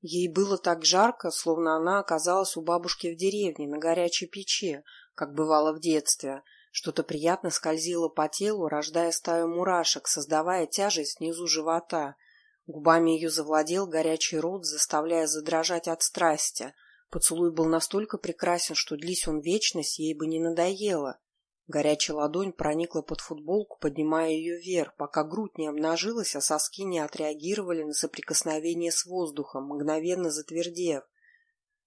Ей было так жарко, словно она оказалась у бабушки в деревне на горячей печи, как бывало в детстве. Что-то приятно скользило по телу, рождая стаю мурашек, создавая тяжесть внизу живота. Губами ее завладел горячий рот, заставляя задрожать от страсти. Поцелуй был настолько прекрасен, что длись он вечность, ей бы не надоело. Горячая ладонь проникла под футболку, поднимая ее вверх, пока грудь не обнажилась, а соски не отреагировали на соприкосновение с воздухом, мгновенно затвердев.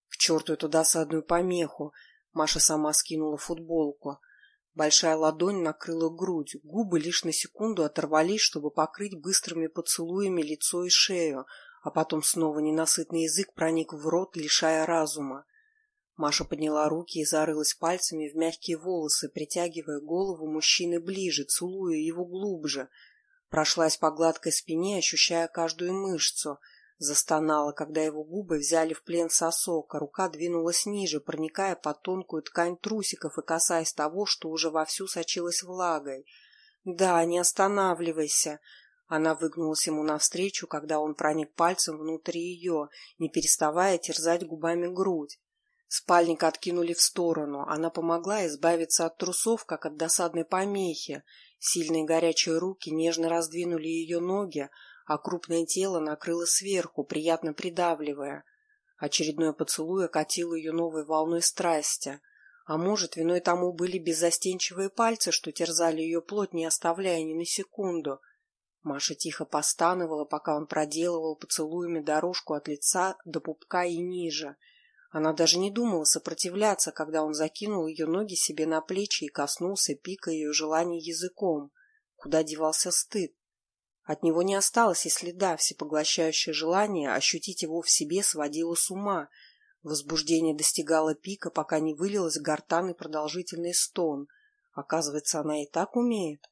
К черту эту досадную помеху! Маша сама скинула футболку. Большая ладонь накрыла грудь, губы лишь на секунду оторвались, чтобы покрыть быстрыми поцелуями лицо и шею, а потом снова ненасытный язык проник в рот, лишая разума. Маша подняла руки и зарылась пальцами в мягкие волосы, притягивая голову мужчины ближе, целуя его глубже. Прошлась по гладкой спине, ощущая каждую мышцу. Застонала, когда его губы взяли в плен сосок, а рука двинулась ниже, проникая под тонкую ткань трусиков и касаясь того, что уже вовсю сочилась влагой. «Да, не останавливайся!» Она выгнулась ему навстречу, когда он проник пальцем внутрь ее, не переставая терзать губами грудь. Спальник откинули в сторону. Она помогла избавиться от трусов, как от досадной помехи. Сильные горячие руки нежно раздвинули ее ноги, а крупное тело накрыло сверху, приятно придавливая. Очередной поцелуй окатил ее новой волной страсти. А может, виной тому были беззастенчивые пальцы, что терзали ее плоть, не оставляя ни на секунду. Маша тихо постановала, пока он проделывал поцелуями дорожку от лица до пупка и ниже — она даже не думала сопротивляться, когда он закинул ее ноги себе на плечи и коснулся пика ее желаний языком. Куда девался стыд? От него не осталось и следа, всепоглощающее желание ощутить его в себе сводило с ума. Возбуждение достигало пика, пока не вылилось гортанный продолжительный стон. Оказывается, она и так умеет.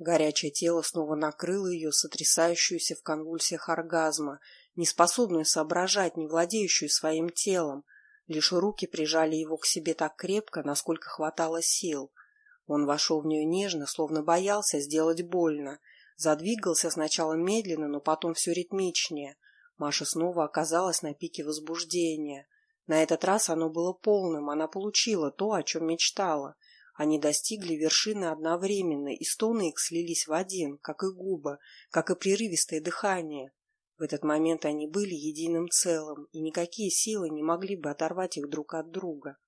Горячее тело снова накрыло ее, сотрясающуюся в конвульсиях оргазма, неспособную соображать, не владеющую своим телом. Лишь руки прижали его к себе так крепко, насколько хватало сил. Он вошел в нее нежно, словно боялся сделать больно. Задвигался сначала медленно, но потом все ритмичнее. Маша снова оказалась на пике возбуждения. На этот раз оно было полным, она получила то, о чем мечтала. Они достигли вершины одновременно, и стоны их слились в один, как и губы, как и прерывистое дыхание. В этот момент они были единым целым, и никакие силы не могли бы оторвать их друг от друга.